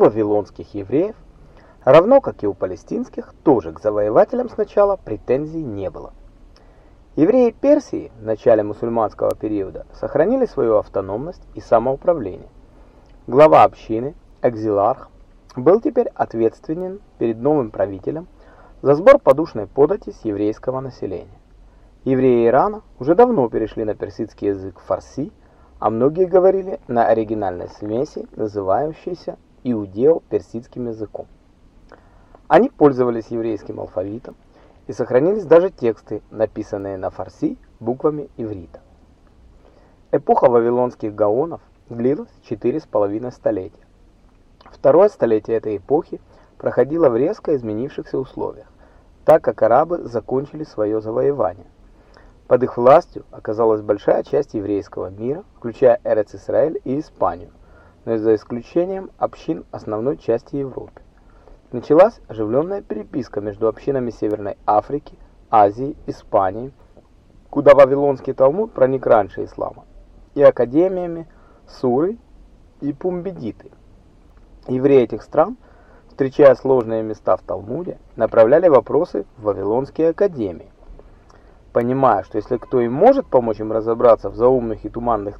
вавилонских евреев, равно как и у палестинских, тоже к завоевателям сначала претензий не было. Евреи Персии в начале мусульманского периода сохранили свою автономность и самоуправление. Глава общины, экзиларх, был теперь ответственен перед новым правителем за сбор подушной подати с еврейского населения. Евреи Ирана уже давно перешли на персидский язык фарси, а многие говорили на оригинальной смеси, называющейся иудео-персидским языком. Они пользовались еврейским алфавитом, и сохранились даже тексты, написанные на фарси буквами иврита. Эпоха вавилонских гаонов длилась четыре с половиной столетия. Второе столетие этой эпохи проходило в резко изменившихся условиях, так как арабы закончили свое завоевание. Под их властью оказалась большая часть еврейского мира, включая Эрец-Исраэль и Испанию, но за исключением общин основной части Европы. Началась оживленная переписка между общинами Северной Африки, Азии, Испании, куда Вавилонский Талмуд проник раньше ислама, и академиями Суры и Пумбедиты. Евреи этих стран, встречая сложные места в Талмуде, направляли вопросы в Вавилонские академии. Понимая, что если кто и может помочь им разобраться в заумных и туманных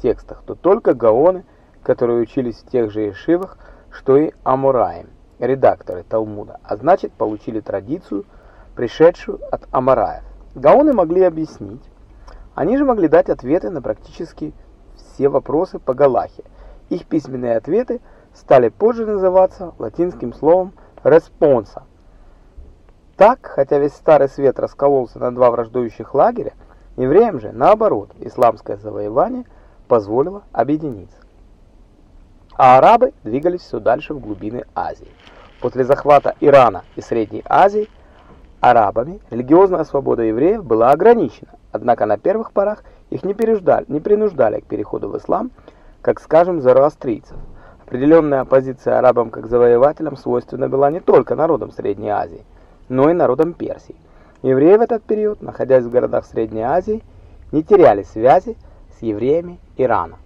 текстах, то только гаоны, которые учились в тех же ешивах, что и Амураим редакторы Талмуда, а значит получили традицию, пришедшую от Амараев. Гаоны могли объяснить, они же могли дать ответы на практически все вопросы по Галахе. Их письменные ответы стали позже называться латинским словом «респонса». Так, хотя весь Старый Свет раскололся на два враждующих лагеря, евреям же, наоборот, исламское завоевание позволило объединиться а арабы двигались все дальше в глубины Азии. После захвата Ирана и Средней Азии арабами религиозная свобода евреев была ограничена, однако на первых порах их не, переждали, не принуждали к переходу в ислам, как, скажем, зороастрийцев. Определенная оппозиция арабам как завоевателям свойственна была не только народам Средней Азии, но и народам Персии. Евреи в этот период, находясь в городах Средней Азии, не теряли связи с евреями Ирана.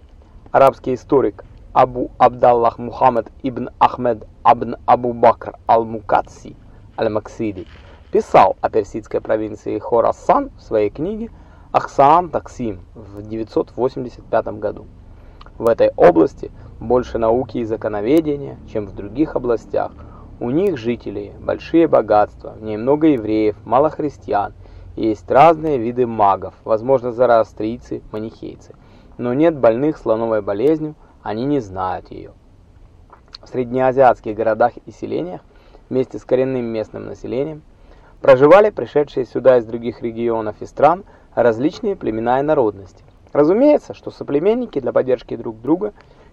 Арабский историк Абу Абдаллах Мухаммад ибн Ахмед абн Абу Бакр ал-Мукадси аль-Максиди писал о персидской провинции Хорасан в своей книге Ахсаан Таксим в 985 году. В этой области больше науки и законоведения, чем в других областях. У них жители, большие богатства, в ней много евреев, мало христиан, есть разные виды магов, возможно, зороастрийцы, манихейцы, но нет больных слоновой болезнью, они не знают ее. В среднеазиатских городах и селениях вместе с коренным местным населением проживали пришедшие сюда из других регионов и стран различные племена и народности. Разумеется, что соплеменники для поддержки друг друга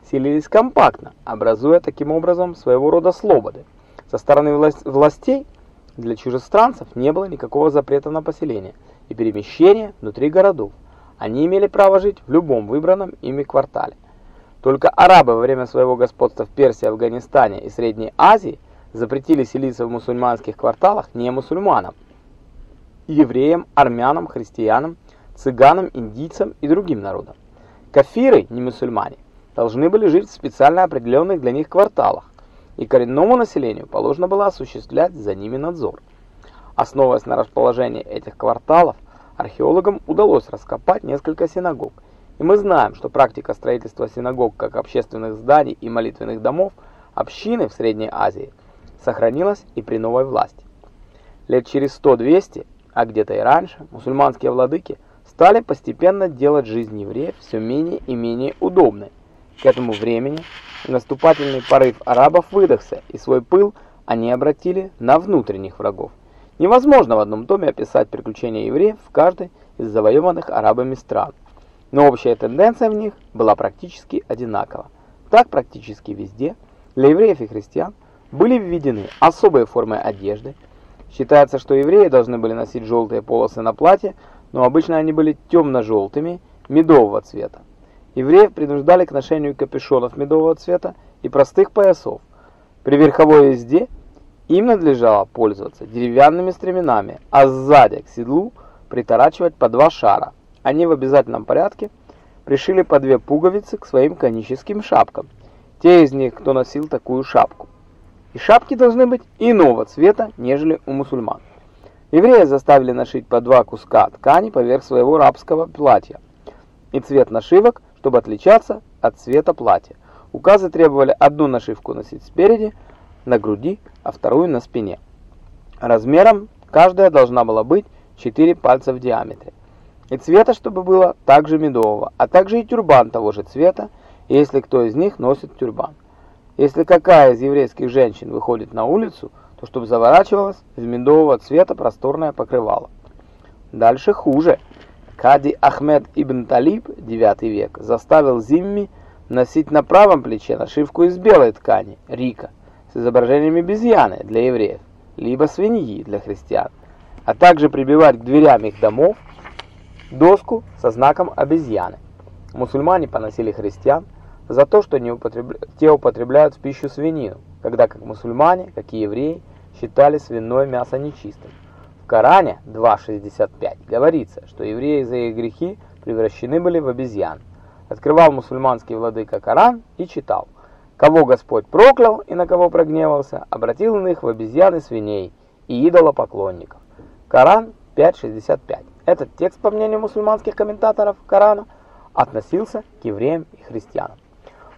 селились компактно, образуя таким образом своего рода слободы. Со стороны властей для чужестранцев не было никакого запрета на поселение и перемещение внутри городов. Они имели право жить в любом выбранном ими квартале. Только арабы во время своего господства в Персии, Афганистане и Средней Азии запретили селиться в мусульманских кварталах не мусульманам, евреям, армянам, христианам, цыганам, индийцам и другим народам. Кафиры, не мусульмане, должны были жить в специально определенных для них кварталах, и коренному населению положено было осуществлять за ними надзор. Основываясь на расположении этих кварталов, археологам удалось раскопать несколько синагог и мы знаем, что практика строительства синагог как общественных зданий и молитвенных домов общины в Средней Азии сохранилась и при новой власти. Лет через 100-200, а где-то и раньше, мусульманские владыки стали постепенно делать жизнь евреев все менее и менее удобной. К этому времени наступательный порыв арабов выдохся, и свой пыл они обратили на внутренних врагов. Невозможно в одном томе описать приключения евреев в каждой из завоеванных арабами стран но общая тенденция в них была практически одинакова. Так практически везде для евреев и христиан были введены особые формы одежды. Считается, что евреи должны были носить желтые полосы на платье, но обычно они были темно-желтыми, медового цвета. Евреев принуждали к ношению капюшонов медового цвета и простых поясов. При верховой езде им надлежало пользоваться деревянными стременами, а сзади к седлу приторачивать по два шара – они в обязательном порядке пришили по две пуговицы к своим коническим шапкам. те из них, кто носил такую шапку. И шапки должны быть иного цвета, нежели у мусульман. Евреи заставили нашить по два куска ткани поверх своего рабского платья. И цвет нашивок, чтобы отличаться от цвета платья. Указы требовали одну нашивку носить спереди, на груди, а вторую на спине. Размером каждая должна была быть 4 пальца в диаметре. И цвета, чтобы было также медового, а также и тюрбан того же цвета, если кто из них носит тюрбан. Если какая из еврейских женщин выходит на улицу, то чтобы заворачивалась в медового цвета просторное покрывало. Дальше хуже. Кади Ахмед ибн Талиб, 9 век, заставил Зимми носить на правом плече нашивку из белой ткани, рика, с изображением обезьяны для евреев, либо свиньи для христиан, а также прибивать к дверям их домов доску со знаком обезьяны. Мусульмане поносили христиан, за то, что не употребля... те употребляют в пищу свинину, когда как мусульмане, как и евреи, считали свиное мясо нечистым. В Коране 2.65 говорится, что евреи за их грехи превращены были в обезьян. Открывал мусульманский владыка Коран и читал, «Кого Господь проклял и на кого прогневался, обратил он их в обезьяны свиней и идолопоклонников». Коран 5.65. Этот текст, по мнению мусульманских комментаторов Корана, относился к евреям и христианам.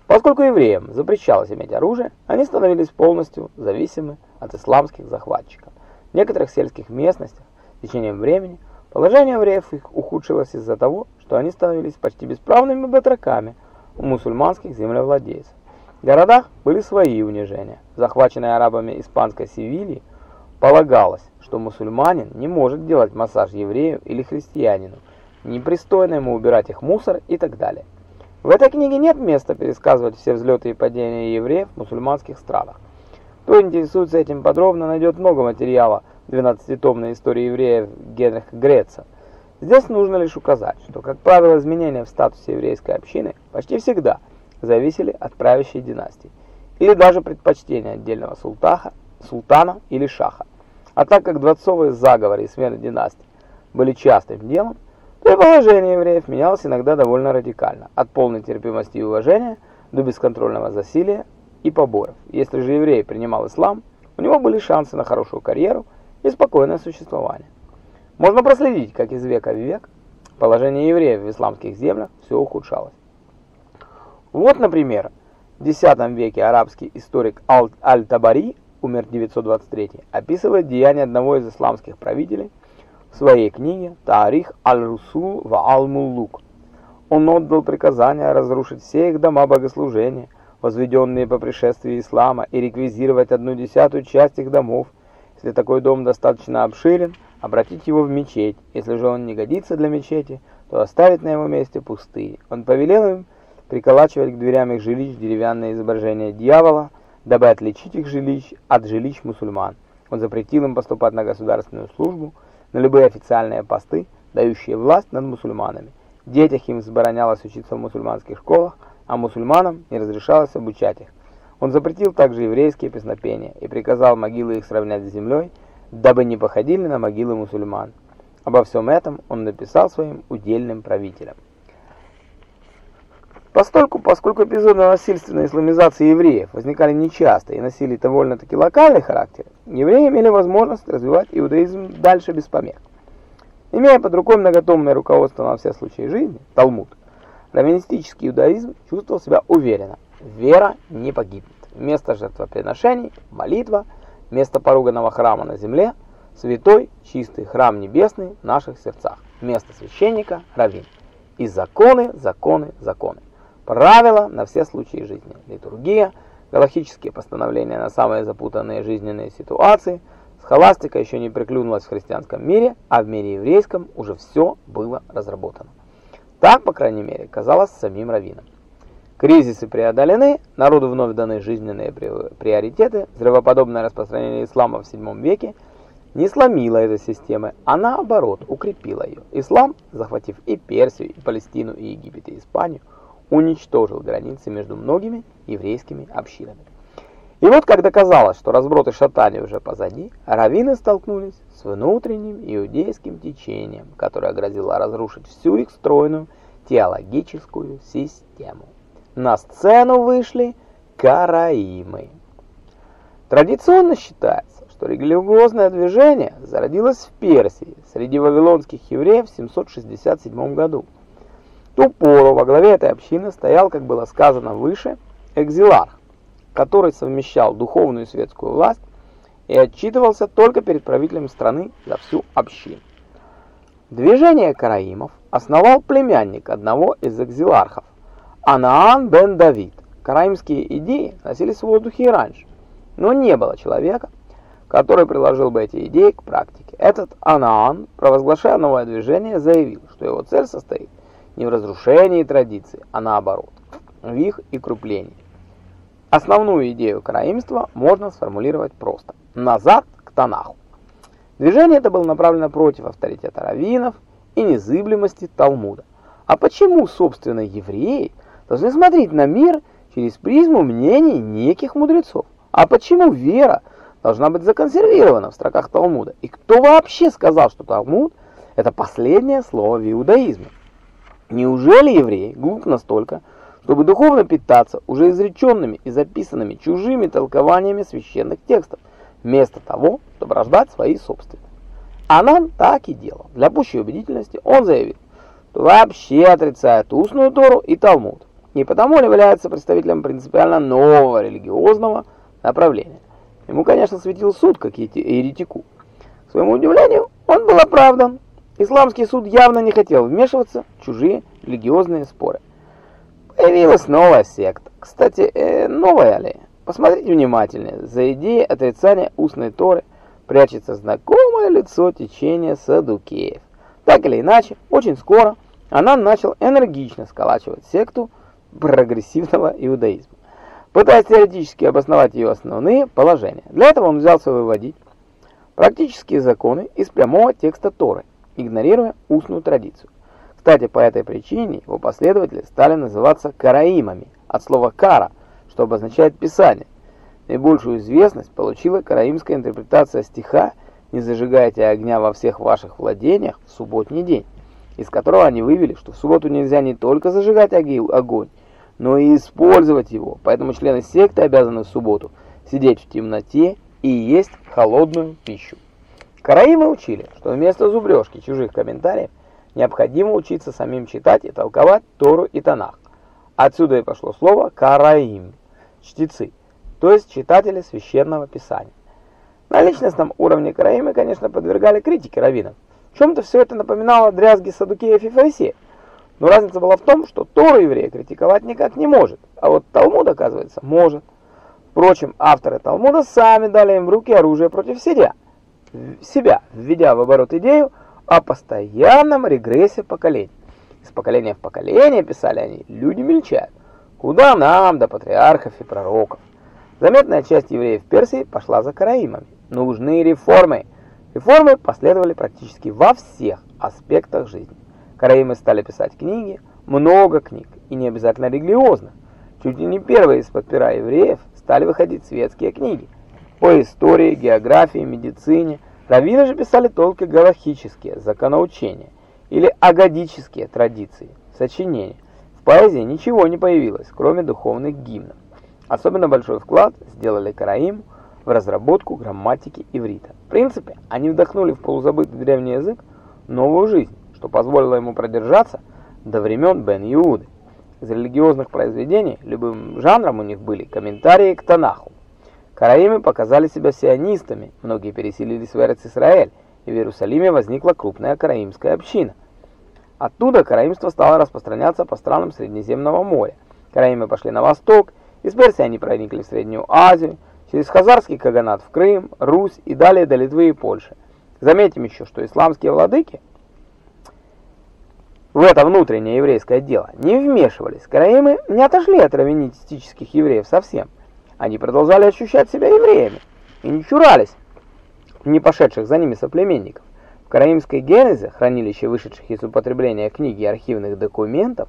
Поскольку евреям запрещалось иметь оружие, они становились полностью зависимы от исламских захватчиков. В некоторых сельских местностях с течением времени положение евреев их ухудшилось из-за того, что они становились почти бесправными батраками у мусульманских землевладельцев. В городах были свои унижения. Захваченной арабами испанской Севильи полагалось, что мусульманин не может делать массаж еврею или христианину, непристойно ему убирать их мусор и так далее. В этой книге нет места пересказывать все взлеты и падения евреев в мусульманских странах. Кто интересуется этим подробно, найдет много материала в 12-томной истории евреев Генриха Греца. Здесь нужно лишь указать, что, как правило, изменения в статусе еврейской общины почти всегда зависели от правящей династии, или даже предпочтения отдельного султаха, султана или шаха. А так как дворцовые заговоры и смены династий были частым делом, то и положение евреев менялось иногда довольно радикально, от полной терпимости и уважения до бесконтрольного засилия и поборов. Если же еврей принимал ислам, у него были шансы на хорошую карьеру и спокойное существование. Можно проследить, как из века в век положение евреев в исламских землях все ухудшалось. Вот, например, в X веке арабский историк Аль-Табари, умер 923, описывает деяния одного из исламских правителей – в своей книге «Тарих аль-Русул ва аль-Муллук». Он отдал приказание разрушить все их дома богослужения, возведенные по пришествии ислама, и реквизировать одну десятую часть их домов. Если такой дом достаточно обширен, обратить его в мечеть. Если же он не годится для мечети, то оставить на его месте пустые. Он повелел им приколачивать к дверям их жилищ деревянное изображение дьявола, дабы отличить их жилищ от жилищ мусульман. Он запретил им поступать на государственную службу, на любые официальные посты, дающие власть над мусульманами. Детях им заборонялось учиться в мусульманских школах, а мусульманам не разрешалось обучать их. Он запретил также еврейские песнопения и приказал могилы их сравнять с землей, дабы не походили на могилы мусульман. Обо всем этом он написал своим удельным правителям. Поскольку, поскольку эпизоды насильственной исламизации евреев возникали нечасто и носили довольно-таки локальный характер, евреи имели возможность развивать иудаизм дальше без помех. Имея под рукой многотомное руководство на все случаи жизни, Талмуд, раввинистический иудаизм чувствовал себя уверенно. Вера не погибнет. Место жертвоприношений – молитва, место поруганного храма на земле – святой, чистый храм небесный в наших сердцах, место священника – раввин. И законы, законы, законы. Правила на все случаи жизни. Литургия, галактические постановления на самые запутанные жизненные ситуации. Схоластика еще не приклюнулась в христианском мире, а в мире еврейском уже все было разработано. Так, по крайней мере, казалось самим раввинам. Кризисы преодолены, народу вновь даны жизненные приоритеты, взрывоподобное распространение ислама в VII веке не сломило этой системы, а наоборот укрепило ее. Ислам, захватив и Персию, и Палестину, и Египет, и Испанию, уничтожил границы между многими еврейскими общинами. И вот, когда казалось, что разброд и шатание уже позади, раввины столкнулись с внутренним иудейским течением, которое грозило разрушить всю их стройную теологическую систему. На сцену вышли караимы. Традиционно считается, что религиозное движение зародилось в Персии среди вавилонских евреев в 767 году. Ту пору во главе этой общины стоял, как было сказано выше, экзиларх, который совмещал духовную и светскую власть и отчитывался только перед правителем страны за всю общину. Движение караимов основал племянник одного из экзилархов, Анаан бен Давид. Караимские идеи носились в воздухе и раньше, но не было человека, который приложил бы эти идеи к практике. Этот Анаан, провозглашая новое движение, заявил, что его цель состоит не в разрушении традиций, а наоборот, в их и круплении. Основную идею караимства можно сформулировать просто – назад к Танаху. Движение это было направлено против авторитета раввинов и незыблемости Талмуда. А почему, собственно, евреи должны смотреть на мир через призму мнений неких мудрецов? А почему вера должна быть законсервирована в строках Талмуда? И кто вообще сказал, что Талмуд – это последнее слово в иудаизме? Неужели евреи глуп настолько, чтобы духовно питаться уже изреченными и записанными чужими толкованиями священных текстов, вместо того, чтобы рождать свои собственные? Анан так и делал. Для пущей убедительности он заявил, что вообще отрицает устную Тору и Талмуд, и потому он является представителем принципиально нового религиозного направления. Ему, конечно, светил суд, как еретику. К своему удивлению, он был оправдан. Исламский суд явно не хотел вмешиваться в чужие религиозные споры. Появилась новая секта. Кстати, э, новая ли? Посмотрите внимательнее. За идеей отрицания устной Торы прячется знакомое лицо течения садукеев. Так или иначе, очень скоро она начал энергично сколачивать секту прогрессивного иудаизма пытаясь теоретически обосновать ее основные положения. Для этого он взялся выводить практические законы из прямого текста Торы, игнорируя устную традицию. Кстати, по этой причине его последователи стали называться караимами, от слова «кара», что обозначает «писание». Наибольшую известность получила караимская интерпретация стиха «Не зажигайте огня во всех ваших владениях в субботний день», из которого они вывели, что в субботу нельзя не только зажигать огонь, но и использовать его. Поэтому члены секты обязаны в субботу сидеть в темноте и есть холодную пищу. Караимы учили, что вместо зубрежки чужих комментариев необходимо учиться самим читать и толковать Тору и Танах. Отсюда и пошло слово «караим» – чтецы, то есть читатели священного писания. На личностном уровне караимы, конечно, подвергали критике раввинов. В чем-то все это напоминало дрязги садукеев и фарисеев. Но разница была в том, что Тору еврея критиковать никак не может, а вот Талмуд, оказывается, может. Впрочем, авторы Талмуда сами дали им в руки оружие против себя, себя введя в оборот идею о постоянном регрессе поколений. Из поколения в поколение, писали они, люди мельчают. Куда нам до патриархов и пророков? Заметная часть евреев Персии пошла за караимами. Нужны реформы. Реформы последовали практически во всех аспектах жизни. Караимы стали писать книги, много книг, и не обязательно религиозных. Чуть ли не первые из-под евреев стали выходить светские книги по истории, географии, медицине. Раввины же писали только галахические законоучения или агадические традиции, сочинения. В поэзии ничего не появилось, кроме духовных гимнов. Особенно большой вклад сделали караим в разработку грамматики иврита. В принципе, они вдохнули в полузабытый древний язык новую жизнь что позволило ему продержаться до времен Бен-Иуды. Из религиозных произведений любым жанром у них были комментарии к Танаху. Караимы показали себя сионистами, многие переселились в Эрец-Исраэль, и в Иерусалиме возникла крупная караимская община. Оттуда караимство стало распространяться по странам Средиземного моря. Караимы пошли на восток, из Персии они проникли в Среднюю Азию, через Хазарский Каганат в Крым, Русь и далее до Литвы и Польши. Заметим еще, что исламские владыки в это внутреннее еврейское дело не вмешивались. Караимы не отошли от раввинистических евреев совсем. Они продолжали ощущать себя евреями и не чурались не пошедших за ними соплеменников. В караимской генезе, хранилище вышедших из употребления книги и архивных документов,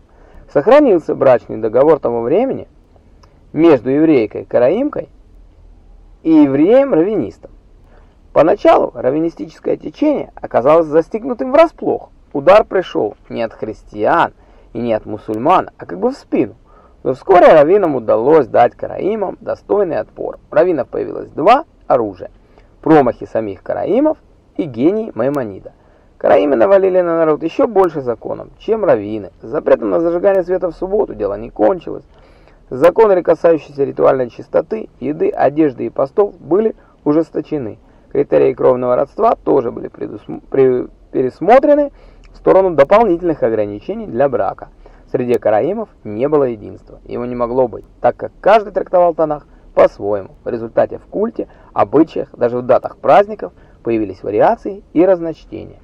сохранился брачный договор того времени между еврейкой-караимкой и евреем-раввинистом. Поначалу раввинистическое течение оказалось застигнутым врасплох, Удар пришел не от христиан и не от мусульман, а как бы в спину. Но вскоре раввинам удалось дать караимам достойный отпор. У раввинов появилось два оружия – промахи самих караимов и гений Маймонида. Караимы навалили на народ еще больше законов, чем раввины. Запретом на зажигание света в субботу дело не кончилось. Законы, касающиеся ритуальной чистоты, еды, одежды и постов, были ужесточены. Критерии кровного родства тоже были предусм... пересмотрены в сторону дополнительных ограничений для брака. Среди караимов не было единства, его не могло быть, так как каждый трактовал Танах по-своему. В результате в культе, обычаях, даже в датах праздников появились вариации и разночтения.